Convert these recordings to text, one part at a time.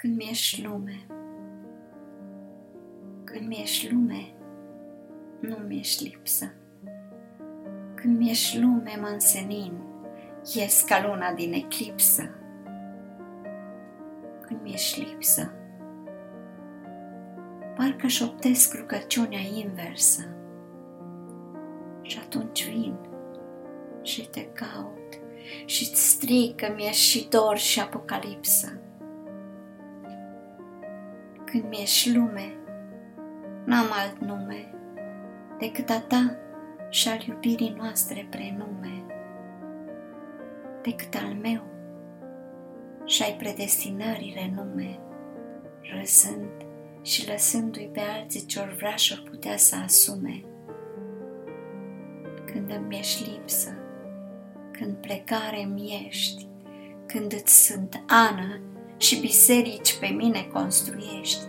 Când mi-ești lume, când mi-ești lume, nu mi-ești lipsă. Când mi-ești lume, mă însenin, ies ca luna din eclipsă. Când mi-ești lipsă, parcă șoptesc rugăciunea inversă. Și atunci vin și te caut și-ți strig că mi-ești și dor și apocalipsă. Când mi-ești lume, n-am alt nume decât a ta și al iubirii noastre prenume, decât al meu și ai predestinării nume, răzând și lăsându-i pe alții ce-or vrea și-or putea să asume. Când îmi ești lipsă, când plecare mi ești, când îți sunt Ana și biserici pe mine construiești,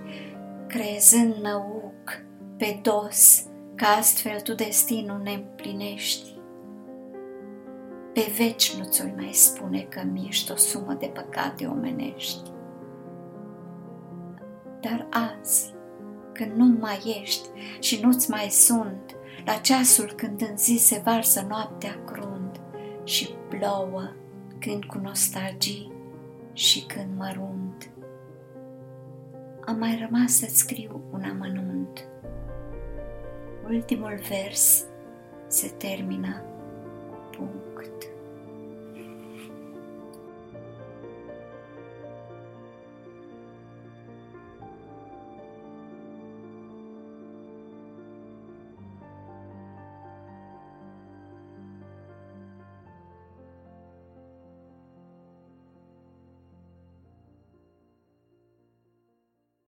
crezând năuc pe dos, că astfel tu destinul ne împlinești. Pe veci nu ți-o mai spune că mi ești o sumă de păcate omenești. Dar azi, când nu mai ești și nu-ți mai sunt, la ceasul când în zi se varsă noaptea crunt și plouă când cu nostalgii și când mărunt. Am mai rămas să-ți scriu un amănunt. Ultimul vers se termină punct.